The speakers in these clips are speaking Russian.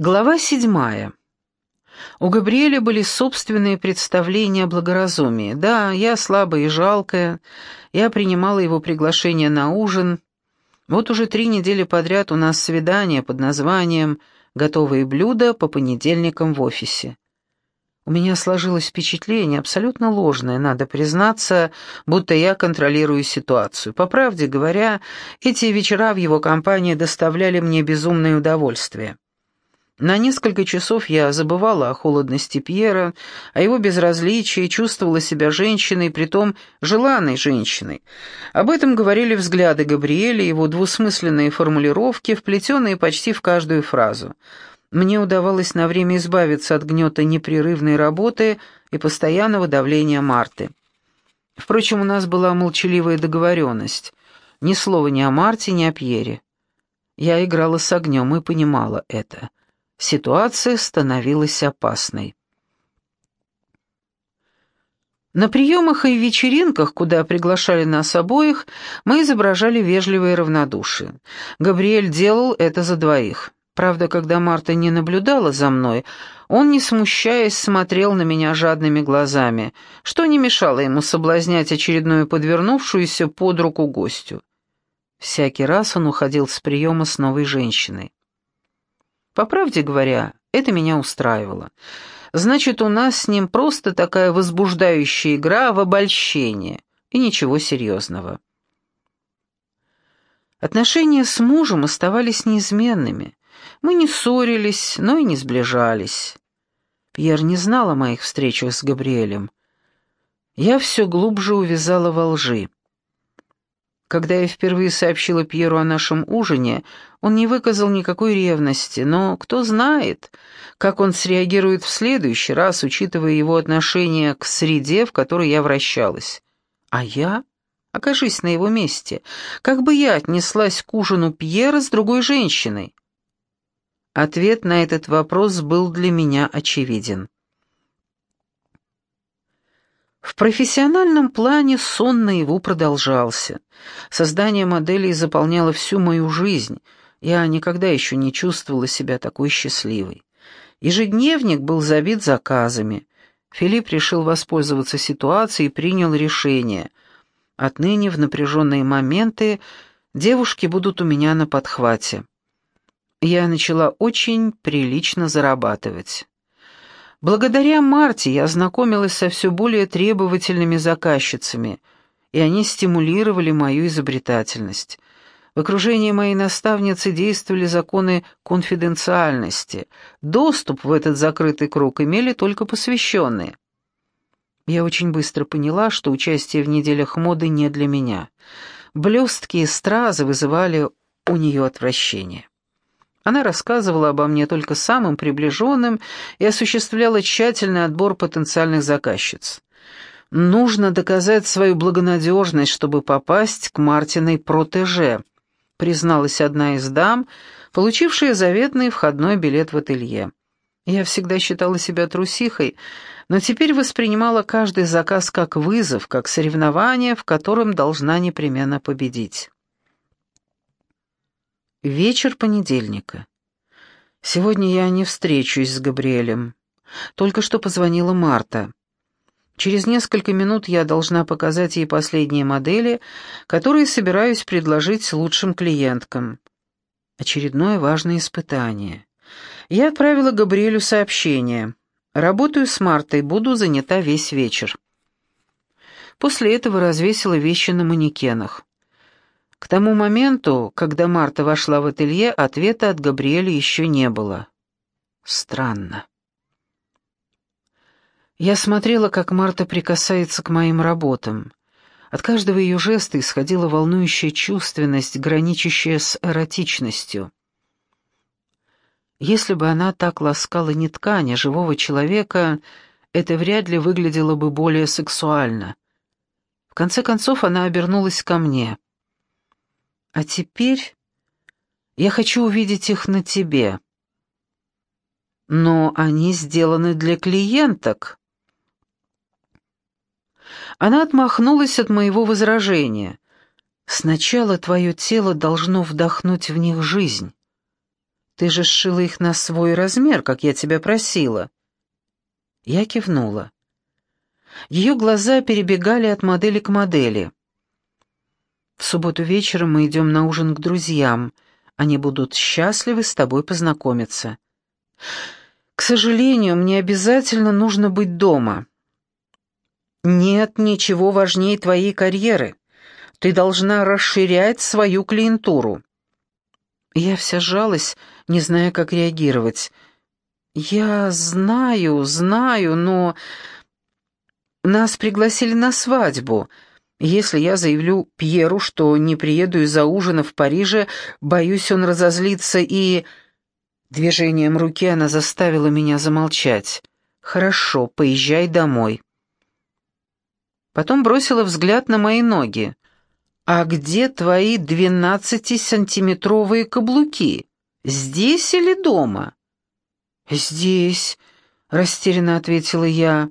Глава седьмая. У Габриэля были собственные представления о благоразумии. Да, я слабая и жалкая, я принимала его приглашение на ужин. Вот уже три недели подряд у нас свидание под названием «Готовые блюда по понедельникам в офисе». У меня сложилось впечатление, абсолютно ложное, надо признаться, будто я контролирую ситуацию. По правде говоря, эти вечера в его компании доставляли мне безумное удовольствие. На несколько часов я забывала о холодности Пьера, о его безразличии, чувствовала себя женщиной, притом желанной женщиной. Об этом говорили взгляды Габриэля, его двусмысленные формулировки, вплетенные почти в каждую фразу — мне удавалось на время избавиться от гнета непрерывной работы и постоянного давления Марты. Впрочем, у нас была молчаливая договоренность. Ни слова ни о Марте, ни о Пьере. Я играла с огнем и понимала это. Ситуация становилась опасной. На приемах и вечеринках, куда приглашали нас обоих, мы изображали вежливое равнодушие. Габриэль делал это за двоих. Правда, когда Марта не наблюдала за мной, он, не смущаясь, смотрел на меня жадными глазами, что не мешало ему соблазнять очередную подвернувшуюся под руку гостю. Всякий раз он уходил с приема с новой женщиной. По правде говоря, это меня устраивало. Значит, у нас с ним просто такая возбуждающая игра в обольщение, и ничего серьезного. Отношения с мужем оставались неизменными. Мы не ссорились, но и не сближались. Пьер не знал о моих встречах с Габриэлем. Я все глубже увязала во лжи. Когда я впервые сообщила Пьеру о нашем ужине, он не выказал никакой ревности, но кто знает, как он среагирует в следующий раз, учитывая его отношение к среде, в которой я вращалась. А я? Окажись на его месте. Как бы я отнеслась к ужину Пьера с другой женщиной? Ответ на этот вопрос был для меня очевиден. В профессиональном плане сон наяву продолжался. Создание моделей заполняло всю мою жизнь. Я никогда еще не чувствовала себя такой счастливой. Ежедневник был забит заказами. Филипп решил воспользоваться ситуацией и принял решение. Отныне в напряженные моменты девушки будут у меня на подхвате я начала очень прилично зарабатывать. Благодаря Марте я ознакомилась со все более требовательными заказчицами, и они стимулировали мою изобретательность. В окружении моей наставницы действовали законы конфиденциальности. Доступ в этот закрытый круг имели только посвященные. Я очень быстро поняла, что участие в неделях моды не для меня. Блестки и стразы вызывали у нее отвращение. Она рассказывала обо мне только самым приближенным и осуществляла тщательный отбор потенциальных заказчиц. «Нужно доказать свою благонадежность, чтобы попасть к Мартиной протеже», призналась одна из дам, получившая заветный входной билет в ателье. Я всегда считала себя трусихой, но теперь воспринимала каждый заказ как вызов, как соревнование, в котором должна непременно победить. Вечер понедельника. Сегодня я не встречусь с Габриэлем. Только что позвонила Марта. Через несколько минут я должна показать ей последние модели, которые собираюсь предложить лучшим клиенткам. Очередное важное испытание. Я отправила Габриэлю сообщение. Работаю с Мартой, буду занята весь вечер. После этого развесила вещи на манекенах. К тому моменту, когда Марта вошла в ателье, ответа от Габриэля еще не было. Странно. Я смотрела, как Марта прикасается к моим работам. От каждого ее жеста исходила волнующая чувственность, граничащая с эротичностью. Если бы она так ласкала не ткань, а живого человека, это вряд ли выглядело бы более сексуально. В конце концов она обернулась ко мне. А теперь я хочу увидеть их на тебе. Но они сделаны для клиенток. Она отмахнулась от моего возражения. Сначала твое тело должно вдохнуть в них жизнь. Ты же сшила их на свой размер, как я тебя просила». Я кивнула. Ее глаза перебегали от модели к модели. «В субботу вечером мы идем на ужин к друзьям. Они будут счастливы с тобой познакомиться. К сожалению, мне обязательно нужно быть дома». «Нет ничего важнее твоей карьеры. Ты должна расширять свою клиентуру». Я вся сжалась, не зная, как реагировать. «Я знаю, знаю, но...» «Нас пригласили на свадьбу. Если я заявлю Пьеру, что не приеду из-за ужина в Париже, боюсь, он разозлится и...» Движением руки она заставила меня замолчать. «Хорошо, поезжай домой» потом бросила взгляд на мои ноги. «А где твои двенадцатисантиметровые каблуки? Здесь или дома?» «Здесь», — растерянно ответила я.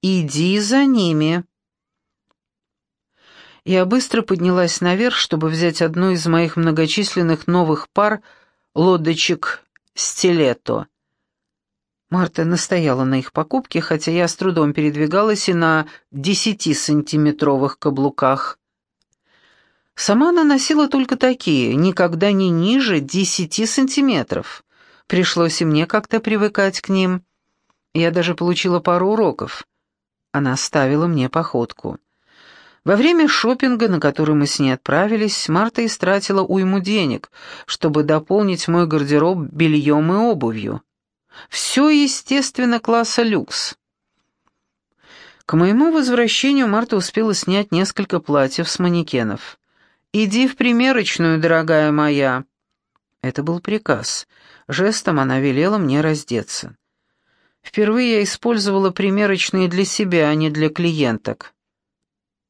«Иди за ними». Я быстро поднялась наверх, чтобы взять одну из моих многочисленных новых пар лодочек «Стилетто». Марта настояла на их покупке, хотя я с трудом передвигалась и на десятисантиметровых каблуках. Сама она носила только такие, никогда не ниже десяти сантиметров. Пришлось и мне как-то привыкать к ним. Я даже получила пару уроков. Она ставила мне походку. Во время шопинга, на который мы с ней отправились, Марта истратила уйму денег, чтобы дополнить мой гардероб бельем и обувью. Все, естественно, класса люкс. К моему возвращению Марта успела снять несколько платьев с манекенов. «Иди в примерочную, дорогая моя». Это был приказ. Жестом она велела мне раздеться. Впервые я использовала примерочные для себя, а не для клиенток.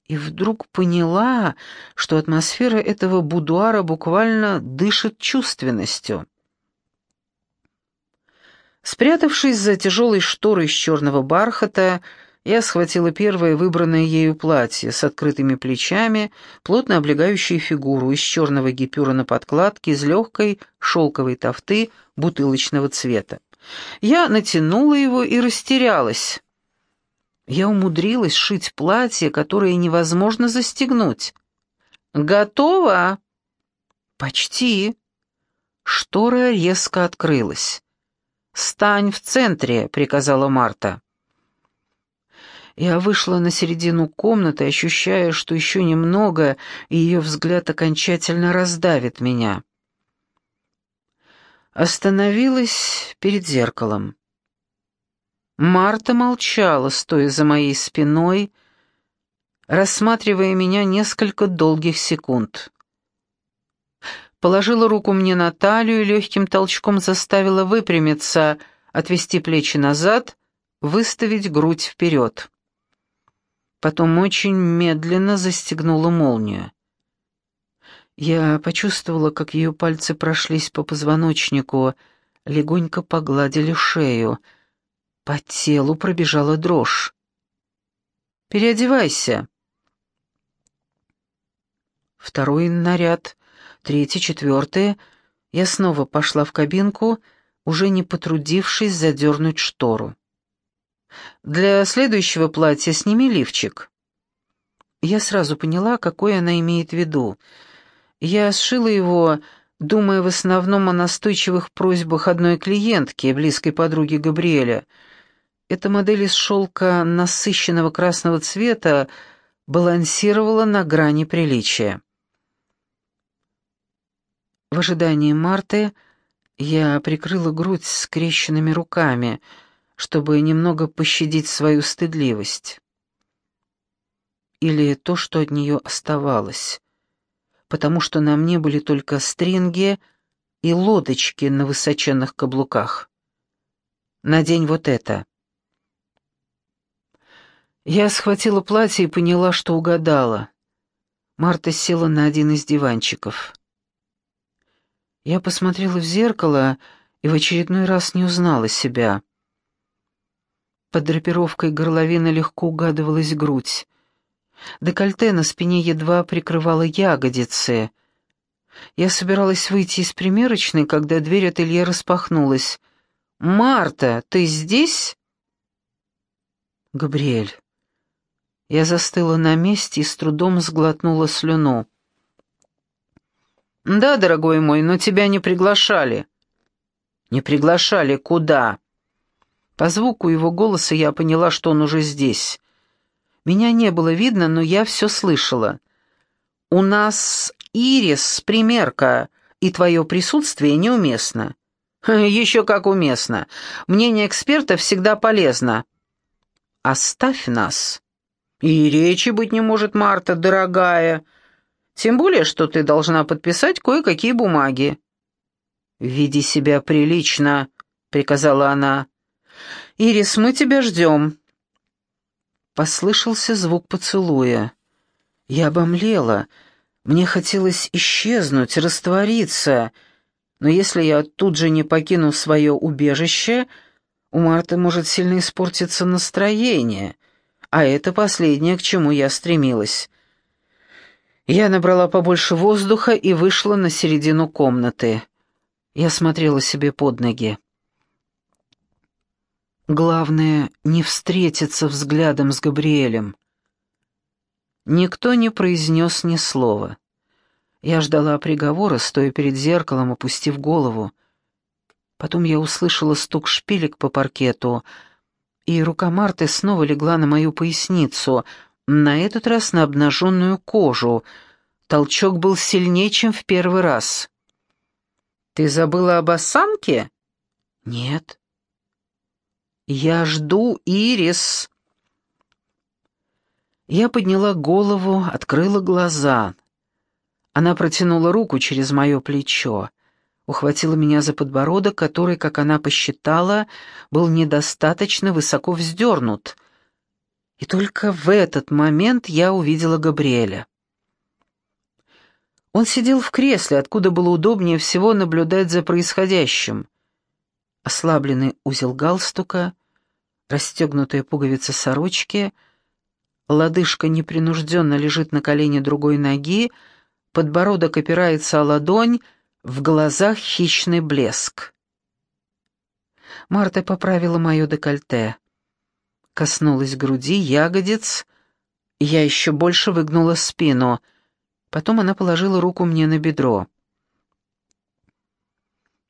И вдруг поняла, что атмосфера этого будуара буквально дышит чувственностью. Спрятавшись за тяжелой шторой из черного бархата, я схватила первое выбранное ею платье с открытыми плечами, плотно облегающее фигуру из черного гипюра на подкладке из легкой шелковой тофты бутылочного цвета. Я натянула его и растерялась. Я умудрилась шить платье, которое невозможно застегнуть. «Готово?» «Почти». Штора резко открылась. «Стань в центре», — приказала Марта. Я вышла на середину комнаты, ощущая, что еще немного, и ее взгляд окончательно раздавит меня. Остановилась перед зеркалом. Марта молчала, стоя за моей спиной, рассматривая меня несколько долгих секунд положила руку мне на талию и легким толчком заставила выпрямиться, отвести плечи назад, выставить грудь вперед. Потом очень медленно застегнула молнию. Я почувствовала, как ее пальцы прошлись по позвоночнику, легонько погладили шею. По телу пробежала дрожь. «Переодевайся». Второй наряд третье, четвертое. Я снова пошла в кабинку, уже не потрудившись задернуть штору. «Для следующего платья сними лифчик». Я сразу поняла, какой она имеет в виду. Я сшила его, думая в основном о настойчивых просьбах одной клиентки, близкой подруги Габриэля. Эта модель из шелка насыщенного красного цвета балансировала на грани приличия. В ожидании Марты я прикрыла грудь скрещенными руками, чтобы немного пощадить свою стыдливость. Или то, что от нее оставалось, потому что на мне были только стринги и лодочки на высоченных каблуках. Надень вот это. Я схватила платье и поняла, что угадала. Марта села на один из диванчиков. Я посмотрела в зеркало и в очередной раз не узнала себя. Под драпировкой горловины легко угадывалась грудь. Декольте на спине едва прикрывало ягодицы. Я собиралась выйти из примерочной, когда дверь ателье распахнулась. «Марта, ты здесь?» «Габриэль». Я застыла на месте и с трудом сглотнула слюну. «Да, дорогой мой, но тебя не приглашали». «Не приглашали? Куда?» По звуку его голоса я поняла, что он уже здесь. Меня не было видно, но я все слышала. «У нас Ирис, примерка, и твое присутствие неуместно». «Еще как уместно. Мнение эксперта всегда полезно». «Оставь нас». «И речи быть не может, Марта, дорогая. Тем более, что ты должна подписать кое-какие бумаги». «Веди себя прилично», — приказала она. «Ирис, мы тебя ждем». Послышался звук поцелуя. Я обомлела. Мне хотелось исчезнуть, раствориться. Но если я тут же не покину свое убежище, у Марты может сильно испортиться настроение, а это последнее, к чему я стремилась. Я набрала побольше воздуха и вышла на середину комнаты. Я смотрела себе под ноги. Главное, не встретиться взглядом с Габриэлем. Никто не произнес ни слова. Я ждала приговора, стоя перед зеркалом, опустив голову. Потом я услышала стук шпилек по паркету, и рука Марты снова легла на мою поясницу, на этот раз на обнаженную кожу. Толчок был сильнее, чем в первый раз. «Ты забыла об осанке?» «Нет». «Я жду, Ирис». Я подняла голову, открыла глаза. Она протянула руку через мое плечо, ухватила меня за подбородок, который, как она посчитала, был недостаточно высоко вздернут. И только в этот момент я увидела Габриэля. Он сидел в кресле, откуда было удобнее всего наблюдать за происходящим. Ослабленный узел галстука, расстегнутая пуговица сорочки, лодыжка непринужденно лежит на колене другой ноги, подбородок опирается о ладонь, в глазах хищный блеск. Марта поправила мое декольте. Коснулась груди, ягодиц, я еще больше выгнула спину — Потом она положила руку мне на бедро.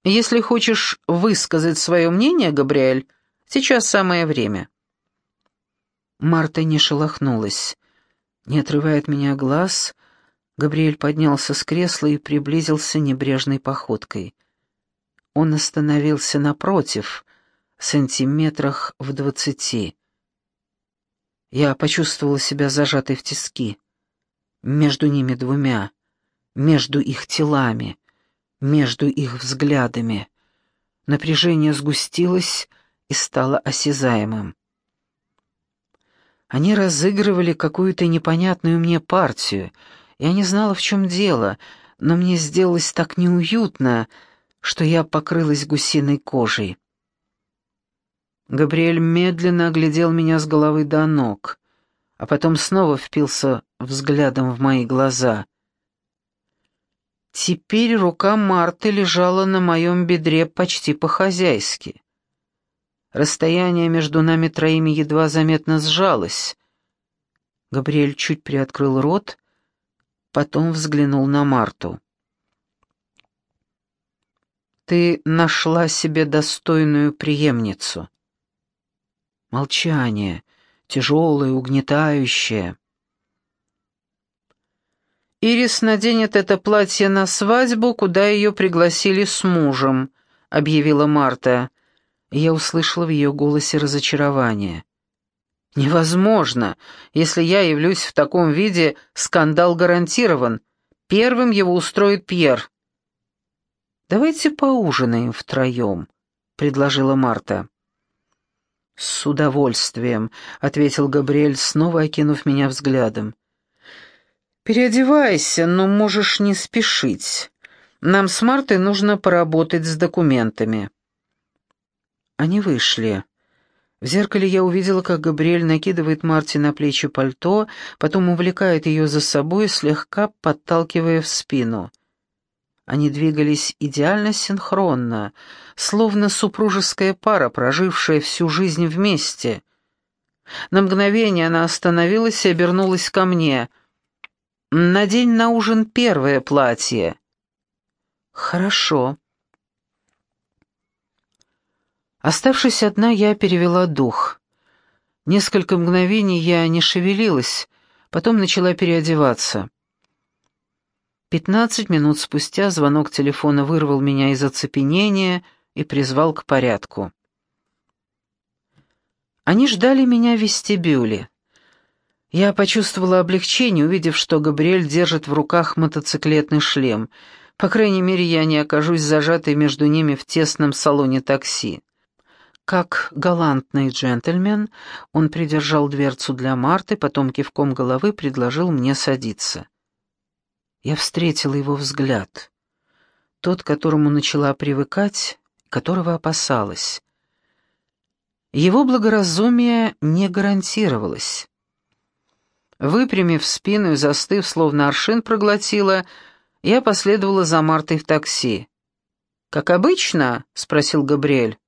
«Если хочешь высказать свое мнение, Габриэль, сейчас самое время». Марта не шелохнулась. Не отрывая от меня глаз, Габриэль поднялся с кресла и приблизился небрежной походкой. Он остановился напротив, сантиметрах в двадцати. Я почувствовала себя зажатой в тиски между ними двумя, между их телами, между их взглядами. Напряжение сгустилось и стало осязаемым. Они разыгрывали какую-то непонятную мне партию. Я не знала, в чем дело, но мне сделалось так неуютно, что я покрылась гусиной кожей. Габриэль медленно оглядел меня с головы до ног а потом снова впился взглядом в мои глаза. Теперь рука Марты лежала на моем бедре почти по-хозяйски. Расстояние между нами троими едва заметно сжалось. Габриэль чуть приоткрыл рот, потом взглянул на Марту. «Ты нашла себе достойную преемницу». Молчание — тяжелое, угнетающее. «Ирис наденет это платье на свадьбу, куда ее пригласили с мужем», — объявила Марта. Я услышала в ее голосе разочарование. «Невозможно. Если я явлюсь в таком виде, скандал гарантирован. Первым его устроит Пьер». «Давайте поужинаем втроем», — предложила Марта. «С удовольствием», — ответил Габриэль, снова окинув меня взглядом. «Переодевайся, но можешь не спешить. Нам с Мартой нужно поработать с документами». Они вышли. В зеркале я увидела, как Габриэль накидывает Марте на плечи пальто, потом увлекает ее за собой, слегка подталкивая в спину. Они двигались идеально синхронно, словно супружеская пара, прожившая всю жизнь вместе. На мгновение она остановилась и обернулась ко мне. «Надень на ужин первое платье». «Хорошо». Оставшись одна, я перевела дух. Несколько мгновений я не шевелилась, потом начала переодеваться. Пятнадцать минут спустя звонок телефона вырвал меня из оцепенения и призвал к порядку. Они ждали меня в вестибюле. Я почувствовала облегчение, увидев, что Габриэль держит в руках мотоциклетный шлем. По крайней мере, я не окажусь зажатой между ними в тесном салоне такси. Как галантный джентльмен, он придержал дверцу для Марты, потом кивком головы предложил мне садиться. Я встретила его взгляд. Тот, к которому начала привыкать, которого опасалась. Его благоразумие не гарантировалось. Выпрямив спину и застыв, словно аршин проглотила, я последовала за Мартой в такси. «Как обычно?» — спросил Габриэль.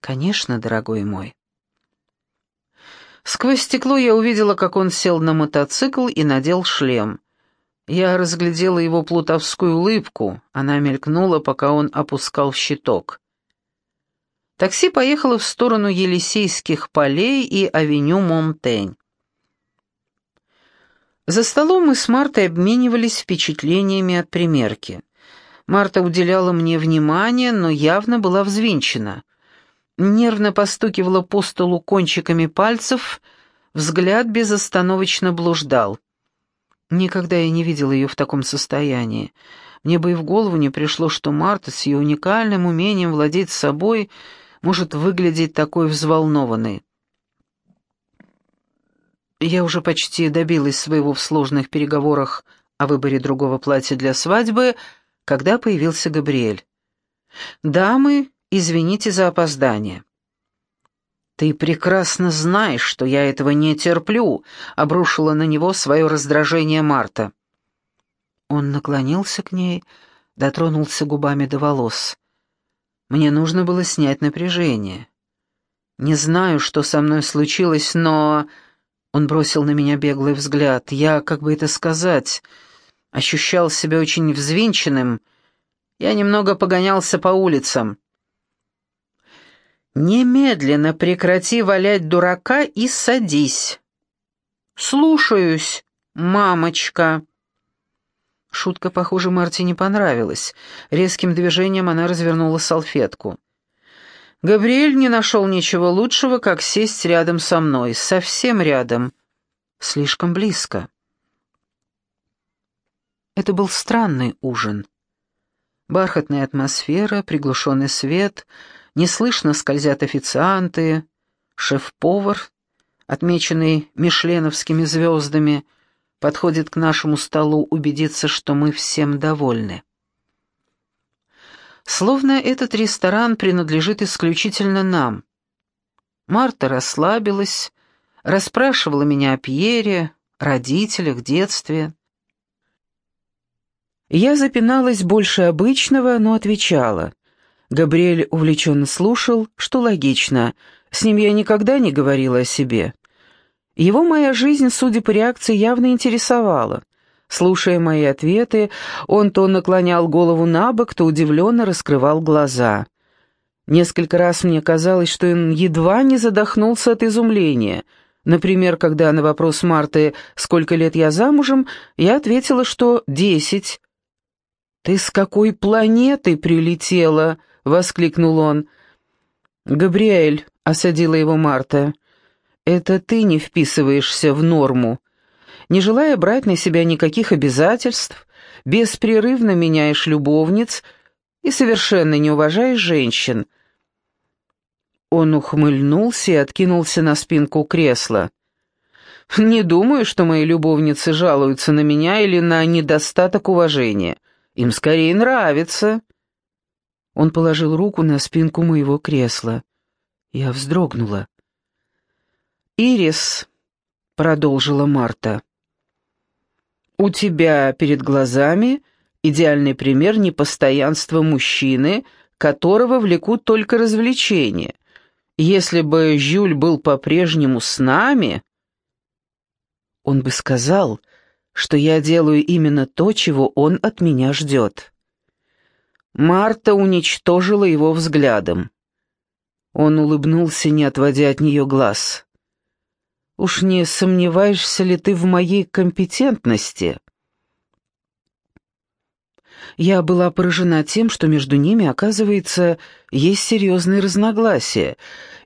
«Конечно, дорогой мой». Сквозь стекло я увидела, как он сел на мотоцикл и надел шлем. Я разглядела его плутовскую улыбку, она мелькнула, пока он опускал щиток. Такси поехало в сторону Елисейских полей и авеню Монтень. За столом мы с Мартой обменивались впечатлениями от примерки. Марта уделяла мне внимание, но явно была взвинчена. Нервно постукивала по столу кончиками пальцев, взгляд безостановочно блуждал — Никогда я не видел ее в таком состоянии. Мне бы и в голову не пришло, что Марта с ее уникальным умением владеть собой может выглядеть такой взволнованной. Я уже почти добилась своего в сложных переговорах о выборе другого платья для свадьбы, когда появился Габриэль. «Дамы, извините за опоздание». «Ты прекрасно знаешь, что я этого не терплю», — обрушила на него свое раздражение Марта. Он наклонился к ней, дотронулся губами до волос. Мне нужно было снять напряжение. Не знаю, что со мной случилось, но... Он бросил на меня беглый взгляд. Я, как бы это сказать, ощущал себя очень взвинченным. Я немного погонялся по улицам. «Немедленно прекрати валять дурака и садись». «Слушаюсь, мамочка». Шутка, похоже, Марте не понравилась. Резким движением она развернула салфетку. Габриэль не нашел ничего лучшего, как сесть рядом со мной, совсем рядом, слишком близко. Это был странный ужин. Бархатная атмосфера, приглушенный свет — Неслышно скользят официанты, шеф-повар, отмеченный мишленовскими звездами, подходит к нашему столу убедиться, что мы всем довольны. Словно этот ресторан принадлежит исключительно нам. Марта расслабилась, расспрашивала меня о Пьере, родителях, детстве. Я запиналась больше обычного, но отвечала. Габриэль увлеченно слушал, что логично. С ним я никогда не говорила о себе. Его моя жизнь, судя по реакции, явно интересовала. Слушая мои ответы, он то наклонял голову на бок, то удивленно раскрывал глаза. Несколько раз мне казалось, что он едва не задохнулся от изумления. Например, когда на вопрос Марты «Сколько лет я замужем?» я ответила, что «десять». «Ты с какой планеты прилетела?» — воскликнул он. «Габриэль», — осадила его Марта, — «это ты не вписываешься в норму. Не желая брать на себя никаких обязательств, беспрерывно меняешь любовниц и совершенно не уважаешь женщин». Он ухмыльнулся и откинулся на спинку кресла. «Не думаю, что мои любовницы жалуются на меня или на недостаток уважения. Им скорее нравится. Он положил руку на спинку моего кресла. Я вздрогнула. «Ирис», — продолжила Марта, — «у тебя перед глазами Идеальный пример непостоянства мужчины, которого влекут только развлечения. Если бы Жюль был по-прежнему с нами, он бы сказал, что я делаю именно то, чего он от меня ждет. Марта уничтожила его взглядом. Он улыбнулся, не отводя от нее глаз. «Уж не сомневаешься ли ты в моей компетентности?» Я была поражена тем, что между ними, оказывается, есть серьезные разногласия,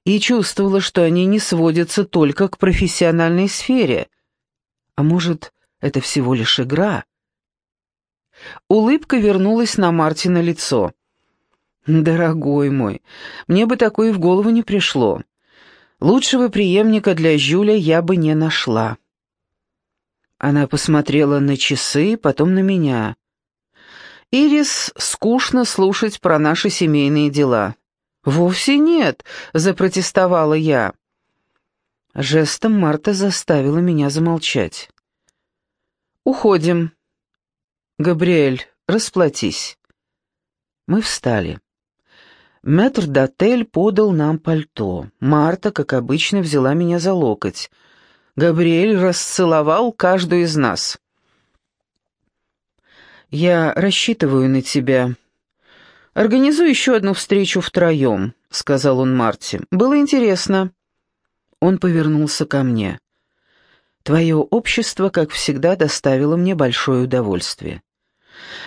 и чувствовала, что они не сводятся только к профессиональной сфере. А может, это всего лишь игра? Улыбка вернулась на Мартина лицо. «Дорогой мой, мне бы такое в голову не пришло. Лучшего преемника для Жюля я бы не нашла». Она посмотрела на часы, потом на меня. «Ирис, скучно слушать про наши семейные дела». «Вовсе нет», — запротестовала я. Жестом Марта заставила меня замолчать. «Уходим. Габриэль, расплатись». Мы встали. Мэтр Дотель подал нам пальто. Марта, как обычно, взяла меня за локоть. Габриэль расцеловал каждую из нас. «Я рассчитываю на тебя. Организуй еще одну встречу втроем», — сказал он Марте. «Было интересно». Он повернулся ко мне. «Твое общество, как всегда, доставило мне большое удовольствие».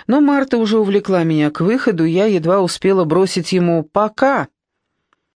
Но Марта уже увлекла меня к выходу, я едва успела бросить ему «пока».